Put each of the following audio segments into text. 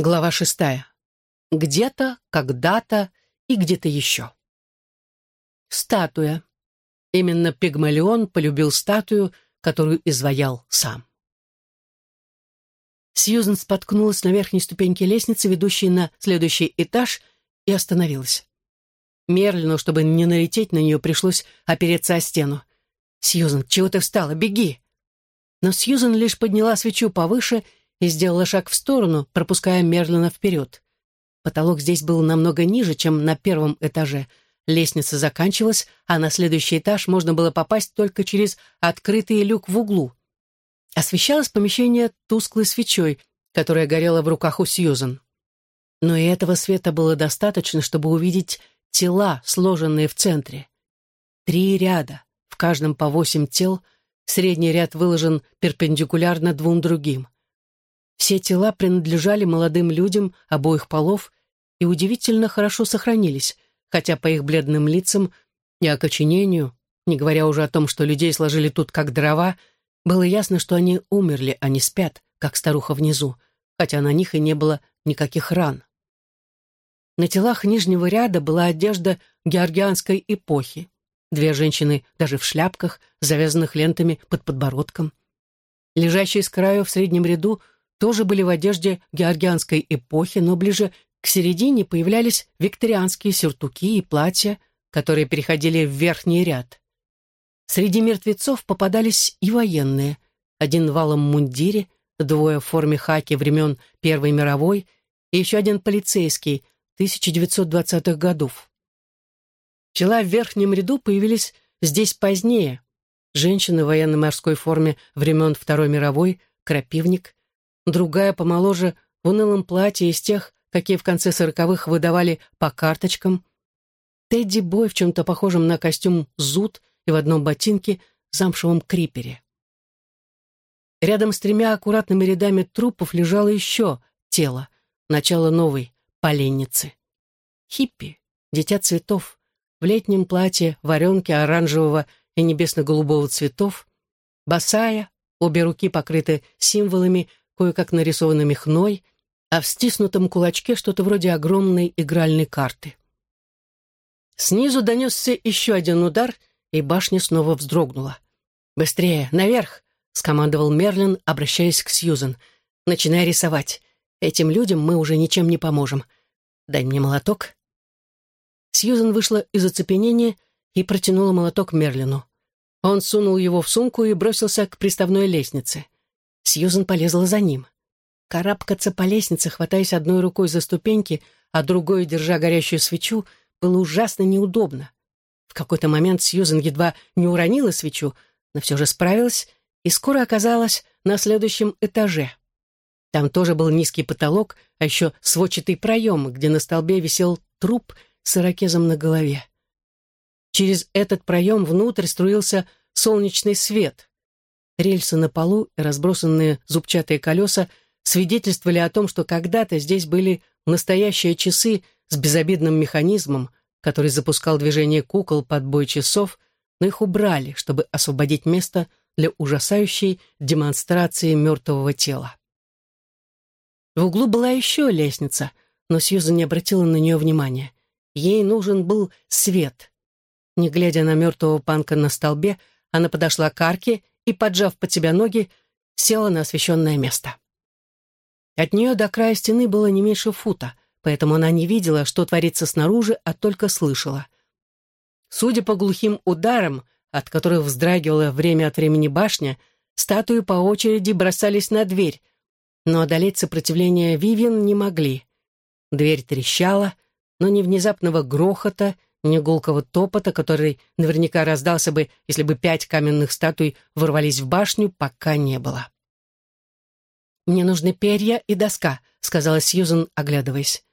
Глава шестая. Где-то, когда-то и где-то еще. Статуя. Именно Пигмалион полюбил статую, которую изваял сам. Сьюзен споткнулась на верхней ступеньке лестницы, ведущей на следующий этаж, и остановилась. Мерлину, чтобы не налететь на нее, пришлось опереться о стену. «Сьюзен, чего ты встала? Беги!» Но Сьюзен лишь подняла свечу повыше и сделала шаг в сторону, пропуская Мерлина вперед. Потолок здесь был намного ниже, чем на первом этаже. Лестница заканчивалась, а на следующий этаж можно было попасть только через открытый люк в углу. Освещалось помещение тусклой свечой, которая горела в руках у Сьюзен. Но и этого света было достаточно, чтобы увидеть тела, сложенные в центре. Три ряда, в каждом по восемь тел, средний ряд выложен перпендикулярно двум другим. Все тела принадлежали молодым людям обоих полов и удивительно хорошо сохранились, хотя по их бледным лицам и окоченению, не говоря уже о том, что людей сложили тут как дрова, было ясно, что они умерли, а не спят, как старуха внизу, хотя на них и не было никаких ран. На телах нижнего ряда была одежда георгианской эпохи. Две женщины даже в шляпках, завязанных лентами под подбородком. Лежащие с краю в среднем ряду тоже были в одежде георгианской эпохи, но ближе к середине появлялись викторианские сюртуки и платья, которые переходили в верхний ряд. Среди мертвецов попадались и военные, один в валом мундире, двое в форме хаки времен Первой мировой и еще один полицейский 1920-х годов. Тела в верхнем ряду появились здесь позднее. Женщины в военно-морской форме времен Второй мировой, крапивник, другая помоложе в унылом платье из тех, какие в конце сороковых выдавали по карточкам. Тедди Бой в чем-то похожем на костюм зуд и в одном ботинке замшевом крипере. Рядом с тремя аккуратными рядами трупов лежало еще тело, начало новой поленницы. Хиппи, дитя цветов, в летнем платье варенки оранжевого и небесно-голубого цветов, босая, обе руки покрыты символами, кое-как нарисованными хной, а в стиснутом кулачке что-то вроде огромной игральной карты. Снизу донесся еще один удар, и башня снова вздрогнула. «Быстрее, наверх!» — скомандовал Мерлин, обращаясь к Сьюзен. «Начинай рисовать. Этим людям мы уже ничем не поможем. Дай мне молоток». Сьюзен вышла из оцепенения и протянула молоток Мерлину. Он сунул его в сумку и бросился к приставной лестнице. Сьюзен полезла за ним. Карабкаться по лестнице, хватаясь одной рукой за ступеньки, а другой, держа горящую свечу, было ужасно неудобно. В какой-то момент Сьюзен едва не уронила свечу, но все же справилась и скоро оказалась на следующем этаже. Там тоже был низкий потолок, а еще сводчатый проем, где на столбе висел труп с ирокезом на голове. Через этот проем внутрь струился солнечный свет. Рельсы на полу и разбросанные зубчатые колеса свидетельствовали о том, что когда-то здесь были настоящие часы с безобидным механизмом, который запускал движение кукол под бой часов, но их убрали, чтобы освободить место для ужасающей демонстрации мертвого тела. В углу была еще лестница, но Сьюза не обратила на нее внимания. Ей нужен был свет. Не глядя на мертвого панка на столбе, она подошла к арке и, поджав под себя ноги, села на освещенное место. От нее до края стены было не меньше фута — поэтому она не видела, что творится снаружи, а только слышала. Судя по глухим ударам, от которых вздрагивала время от времени башня, статуи по очереди бросались на дверь, но одолеть сопротивление Вивиан не могли. Дверь трещала, но ни внезапного грохота, ни гулкого топота, который наверняка раздался бы, если бы пять каменных статуй ворвались в башню, пока не было. «Мне нужны перья и доска», — сказала Сьюзен, оглядываясь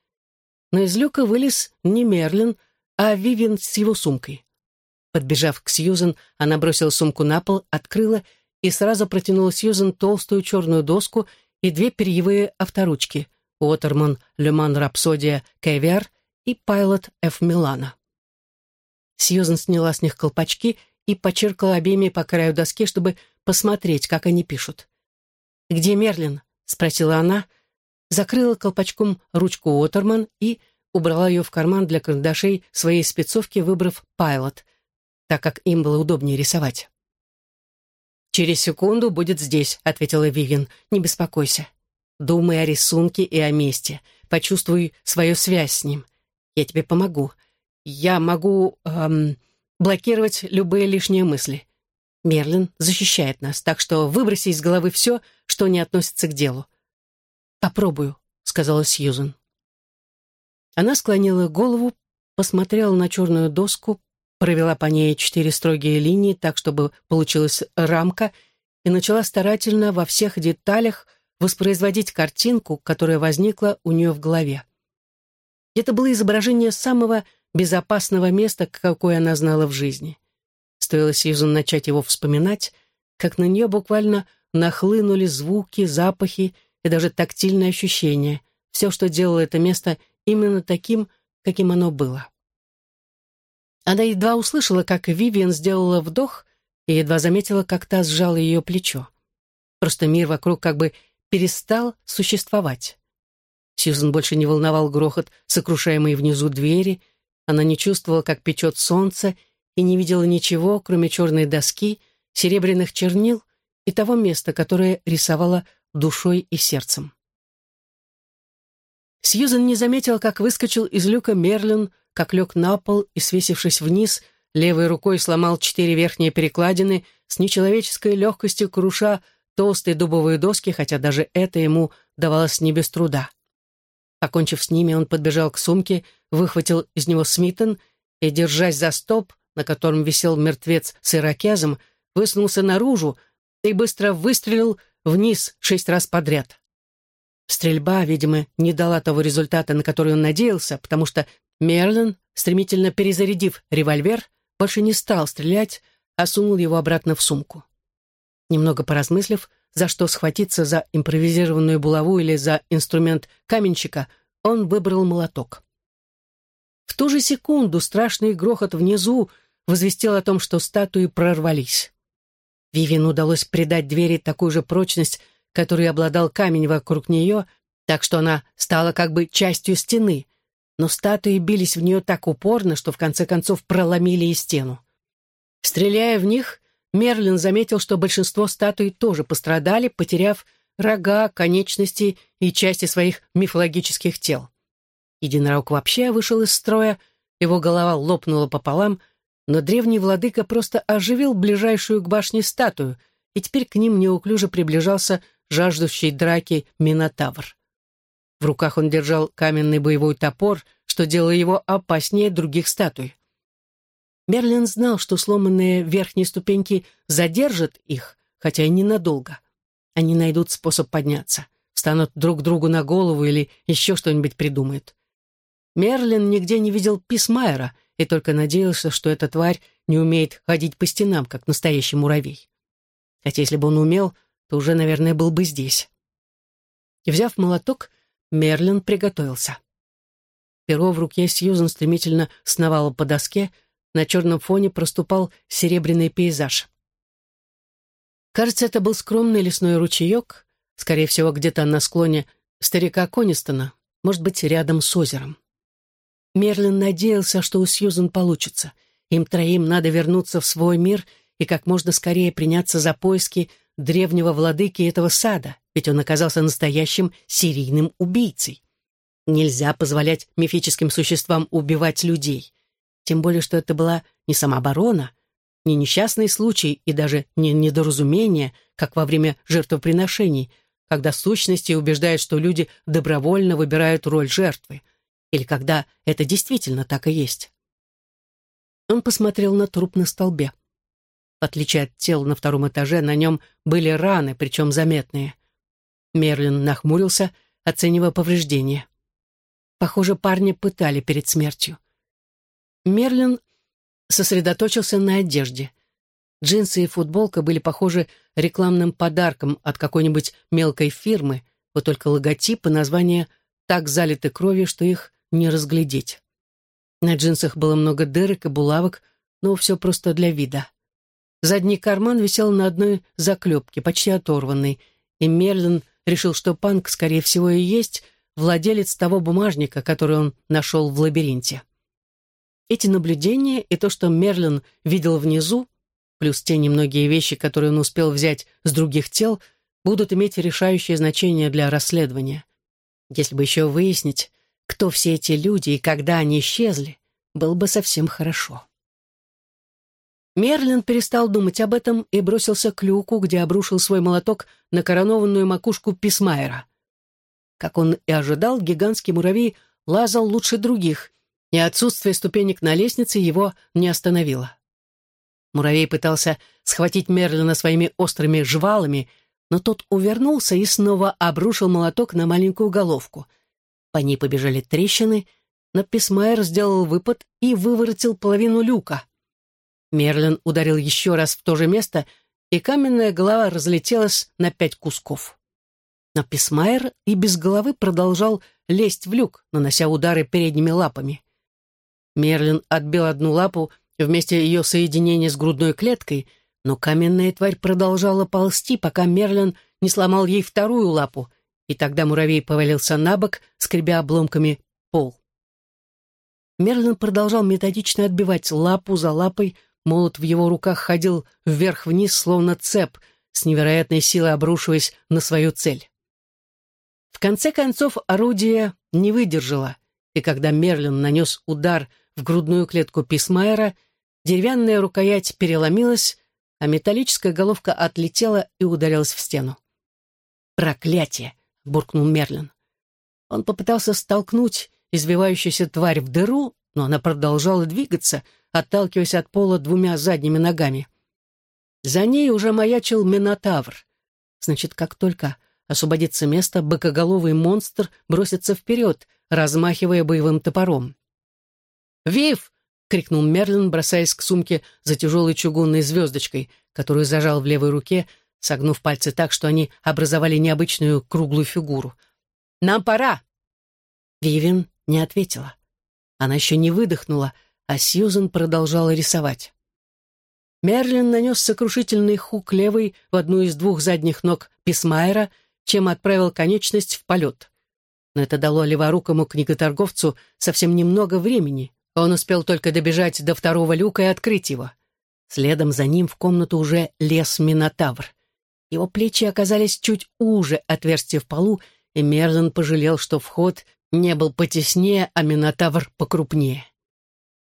но из люка вылез не Мерлин, а Вивен с его сумкой. Подбежав к Сьюзен, она бросила сумку на пол, открыла и сразу протянула Сьюзен толстую черную доску и две перьевые авторучки Уотерман Леман Рапсодия Кевиар и Пайлот Ф. Милана. Сьюзен сняла с них колпачки и почеркала обеими по краю доски, чтобы посмотреть, как они пишут. «Где Мерлин?» — спросила она, закрыла колпачком ручку Уотерман и убрала ее в карман для карандашей своей спецовки, выбрав «Пайлот», так как им было удобнее рисовать. «Через секунду будет здесь», — ответила Вивин. «Не беспокойся. Думай о рисунке и о месте. Почувствуй свою связь с ним. Я тебе помогу. Я могу эм, блокировать любые лишние мысли. Мерлин защищает нас, так что выброси из головы все, что не относится к делу. «Попробую», — сказала Сьюзен. Она склонила голову, посмотрела на черную доску, провела по ней четыре строгие линии так, чтобы получилась рамка, и начала старательно во всех деталях воспроизводить картинку, которая возникла у нее в голове. Это было изображение самого безопасного места, какое она знала в жизни. Стоило Сьюзан начать его вспоминать, как на нее буквально нахлынули звуки, запахи и даже тактильные ощущения. Все, что делало это место именно таким, каким оно было. Она едва услышала, как Вивиан сделала вдох и едва заметила, как та сжала ее плечо. Просто мир вокруг как бы перестал существовать. Сьюзен больше не волновал грохот, сокрушаемый внизу двери, она не чувствовала, как печет солнце, и не видела ничего, кроме черной доски, серебряных чернил и того места, которое рисовала душой и сердцем. Сьюзен не заметила, как выскочил из люка Мерлин, как лег на пол и, свесившись вниз, левой рукой сломал четыре верхние перекладины, с нечеловеческой легкостью круша толстые дубовые доски, хотя даже это ему давалось не без труда. Покончив с ними, он подбежал к сумке, выхватил из него Смитон и, держась за стоп, на котором висел мертвец с ирокезом, высунулся наружу и быстро выстрелил вниз шесть раз подряд. Стрельба, видимо, не дала того результата, на который он надеялся, потому что Мерлин, стремительно перезарядив револьвер, больше не стал стрелять, а сунул его обратно в сумку. Немного поразмыслив, за что схватиться за импровизированную булаву или за инструмент каменщика, он выбрал молоток. В ту же секунду страшный грохот внизу возвестил о том, что статуи прорвались. Вивин удалось придать двери такую же прочность, которой обладал камень вокруг нее, так что она стала как бы частью стены, но статуи бились в нее так упорно, что в конце концов проломили и стену. Стреляя в них, Мерлин заметил, что большинство статуй тоже пострадали, потеряв рога, конечности и части своих мифологических тел. Единорог вообще вышел из строя, его голова лопнула пополам, но древний владыка просто оживил ближайшую к башне статую, и теперь к ним неуклюже приближался жаждущий драки Минотавр. В руках он держал каменный боевой топор, что делало его опаснее других статуй. Мерлин знал, что сломанные верхние ступеньки задержат их, хотя и ненадолго. Они найдут способ подняться, встанут друг другу на голову или еще что-нибудь придумают. Мерлин нигде не видел Писмайера и только надеялся, что эта тварь не умеет ходить по стенам, как настоящий муравей. Хотя если бы он умел, то уже, наверное, был бы здесь. И, взяв молоток, Мерлин приготовился. Перо в руке Сьюзан стремительно сновало по доске, на черном фоне проступал серебряный пейзаж. Кажется, это был скромный лесной ручеек, скорее всего, где-то на склоне старика Конистона, может быть, рядом с озером. Мерлин надеялся, что у Сьюзан получится. Им троим надо вернуться в свой мир и как можно скорее приняться за поиски древнего владыки этого сада, ведь он оказался настоящим серийным убийцей. Нельзя позволять мифическим существам убивать людей. Тем более, что это была не самооборона, не несчастный случай и даже не недоразумение, как во время жертвоприношений, когда сущности убеждают, что люди добровольно выбирают роль жертвы, или когда это действительно так и есть. Он посмотрел на труп на столбе. В отличие от тел на втором этаже, на нем были раны, причем заметные. Мерлин нахмурился, оценивая повреждения. Похоже, парня пытали перед смертью. Мерлин сосредоточился на одежде. Джинсы и футболка были похожи рекламным подарком от какой-нибудь мелкой фирмы, вот только логотип и название так залиты кровью, что их не разглядеть. На джинсах было много дырок и булавок, но все просто для вида. Задний карман висел на одной заклепке, почти оторванной, и Мерлин решил, что Панк, скорее всего, и есть владелец того бумажника, который он нашел в лабиринте. Эти наблюдения и то, что Мерлин видел внизу, плюс те немногие вещи, которые он успел взять с других тел, будут иметь решающее значение для расследования. Если бы еще выяснить, кто все эти люди и когда они исчезли, было бы совсем хорошо. Мерлин перестал думать об этом и бросился к люку, где обрушил свой молоток на коронованную макушку Писмайера. Как он и ожидал, гигантский муравей лазал лучше других, и отсутствие ступенек на лестнице его не остановило. Муравей пытался схватить Мерлина своими острыми жвалами, но тот увернулся и снова обрушил молоток на маленькую головку. По ней побежали трещины, но Писмайер сделал выпад и выворотил половину люка. Мерлин ударил еще раз в то же место, и каменная голова разлетелась на пять кусков. Но Писмайер и без головы продолжал лезть в люк, нанося удары передними лапами. Мерлин отбил одну лапу вместе ее соединения с грудной клеткой, но каменная тварь продолжала ползти, пока Мерлин не сломал ей вторую лапу, и тогда муравей повалился на бок, скребя обломками пол. Мерлин продолжал методично отбивать лапу за лапой, молот в его руках ходил вверх-вниз, словно цеп, с невероятной силой обрушиваясь на свою цель. В конце концов орудие не выдержало, и когда Мерлин нанес удар в грудную клетку Писмайера, деревянная рукоять переломилась, а металлическая головка отлетела и ударилась в стену. «Проклятие!» — буркнул Мерлин. Он попытался столкнуть извивающуюся тварь в дыру, но она продолжала двигаться, отталкиваясь от пола двумя задними ногами. За ней уже маячил Минотавр. Значит, как только освободится место, быкоголовый монстр бросится вперед, размахивая боевым топором. «Вив!» — крикнул Мерлин, бросаясь к сумке за тяжелой чугунной звездочкой, которую зажал в левой руке, согнув пальцы так, что они образовали необычную круглую фигуру. «Нам пора!» Вивин не ответила. Она еще не выдохнула, а Сьюзен продолжала рисовать. Мерлин нанес сокрушительный хук левой в одну из двух задних ног Писмайера, чем отправил конечность в полет. Но это дало леворукому книготорговцу совсем немного времени, он успел только добежать до второго люка и открыть его. Следом за ним в комнату уже лез Минотавр. Его плечи оказались чуть уже отверстия в полу, и Мерлин пожалел, что вход не был потеснее, а Минотавр покрупнее.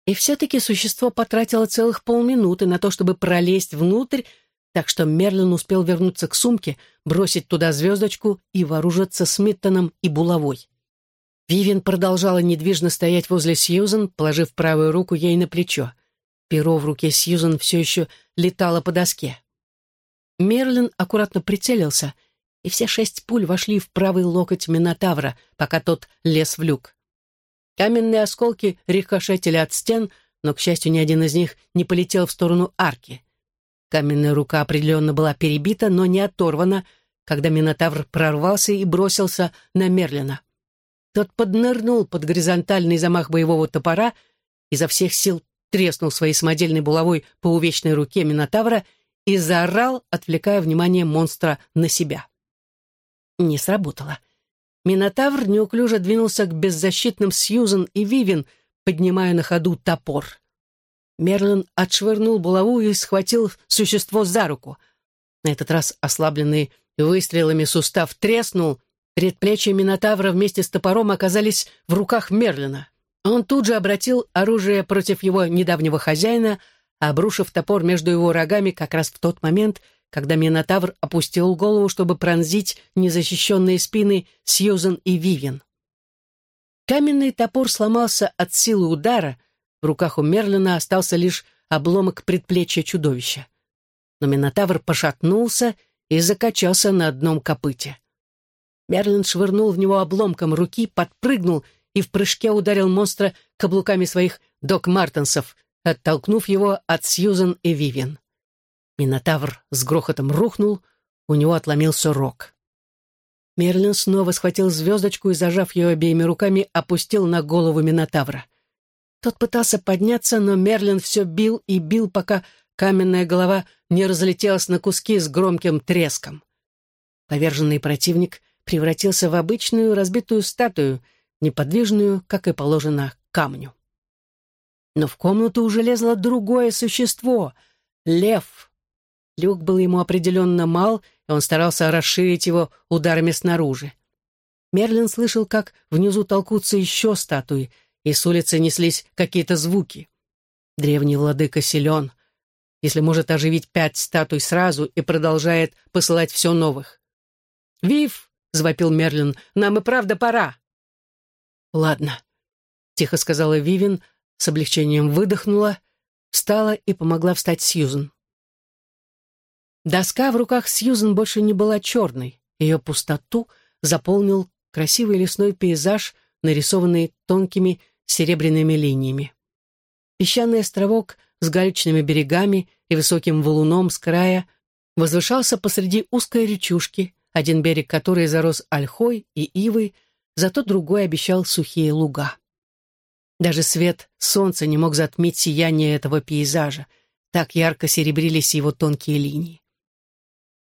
И все-таки существо потратило целых полминуты на то, чтобы пролезть внутрь, так что Мерлин успел вернуться к сумке, бросить туда звездочку и вооружиться Смиттоном и булавой. Вивен продолжала недвижно стоять возле Сьюзен, положив правую руку ей на плечо. Перо в руке Сьюзен все еще летало по доске. Мерлин аккуратно прицелился, и все шесть пуль вошли в правый локоть Минотавра, пока тот лез в люк. Каменные осколки рикошетили от стен, но, к счастью, ни один из них не полетел в сторону арки. Каменная рука определенно была перебита, но не оторвана, когда Минотавр прорвался и бросился на Мерлина. Тот поднырнул под горизонтальный замах боевого топора, изо всех сил треснул своей самодельной булавой по увечной руке Минотавра и заорал, отвлекая внимание монстра на себя. Не сработало. Минотавр неуклюже двинулся к беззащитным Сьюзен и Вивен, поднимая на ходу топор. Мерлин отшвырнул булаву и схватил существо за руку. На этот раз ослабленный выстрелами сустав треснул, Предплечья Минотавра вместе с топором оказались в руках Мерлина. Он тут же обратил оружие против его недавнего хозяина, обрушив топор между его рогами как раз в тот момент, когда Минотавр опустил голову, чтобы пронзить незащищенные спины Сьюзен и Вивен. Каменный топор сломался от силы удара, в руках у Мерлина остался лишь обломок предплечья чудовища. Но Минотавр пошатнулся и закачался на одном копыте. Мерлин швырнул в него обломком руки, подпрыгнул и в прыжке ударил монстра каблуками своих док-мартенсов, оттолкнув его от Сьюзен и Вивен. Минотавр с грохотом рухнул, у него отломился рог. Мерлин снова схватил звездочку и, зажав ее обеими руками, опустил на голову Минотавра. Тот пытался подняться, но Мерлин все бил и бил, пока каменная голова не разлетелась на куски с громким треском. Поверженный противник — превратился в обычную разбитую статую, неподвижную, как и положено, камню. Но в комнату уже лезло другое существо — лев. Люк был ему определенно мал, и он старался расширить его ударами снаружи. Мерлин слышал, как внизу толкутся еще статуи, и с улицы неслись какие-то звуки. Древний владыка силен, если может оживить пять статуй сразу и продолжает посылать все новых. «Вив!» — завопил Мерлин. «Нам и правда пора!» «Ладно», — тихо сказала Вивин, с облегчением выдохнула, встала и помогла встать Сьюзен. Доска в руках Сьюзен больше не была черной. Ее пустоту заполнил красивый лесной пейзаж, нарисованный тонкими серебряными линиями. Песчаный островок с галечными берегами и высоким валуном с края возвышался посреди узкой речушки, один берег которой зарос ольхой и ивой, зато другой обещал сухие луга. Даже свет солнца не мог затмить сияние этого пейзажа, так ярко серебрились его тонкие линии.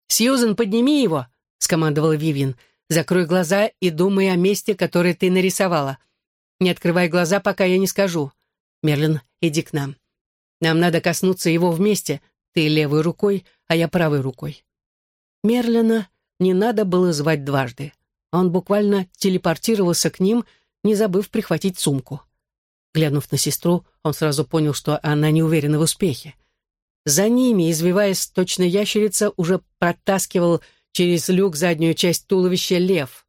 «Сьюзен, подними его!» — скомандовала Вивин. «Закрой глаза и думай о месте, которое ты нарисовала. Не открывай глаза, пока я не скажу. Мерлин, иди к нам. Нам надо коснуться его вместе, ты левой рукой, а я правой рукой». Мерлина не надо было звать дважды. Он буквально телепортировался к ним, не забыв прихватить сумку. Глянув на сестру, он сразу понял, что она не уверена в успехе. За ними, извиваясь, точно ящерица, уже протаскивал через люк заднюю часть туловища лев.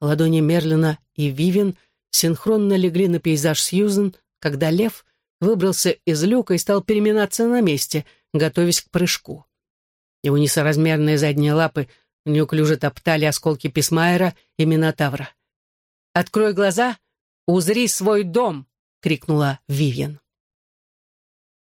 Ладони Мерлина и Вивен синхронно легли на пейзаж Сьюзен, когда лев выбрался из люка и стал переминаться на месте, готовясь к прыжку. Его несоразмерные задние лапы неуклюже топтали осколки Писмайера и Минотавра. «Открой глаза, узри свой дом!» — крикнула Вивьен.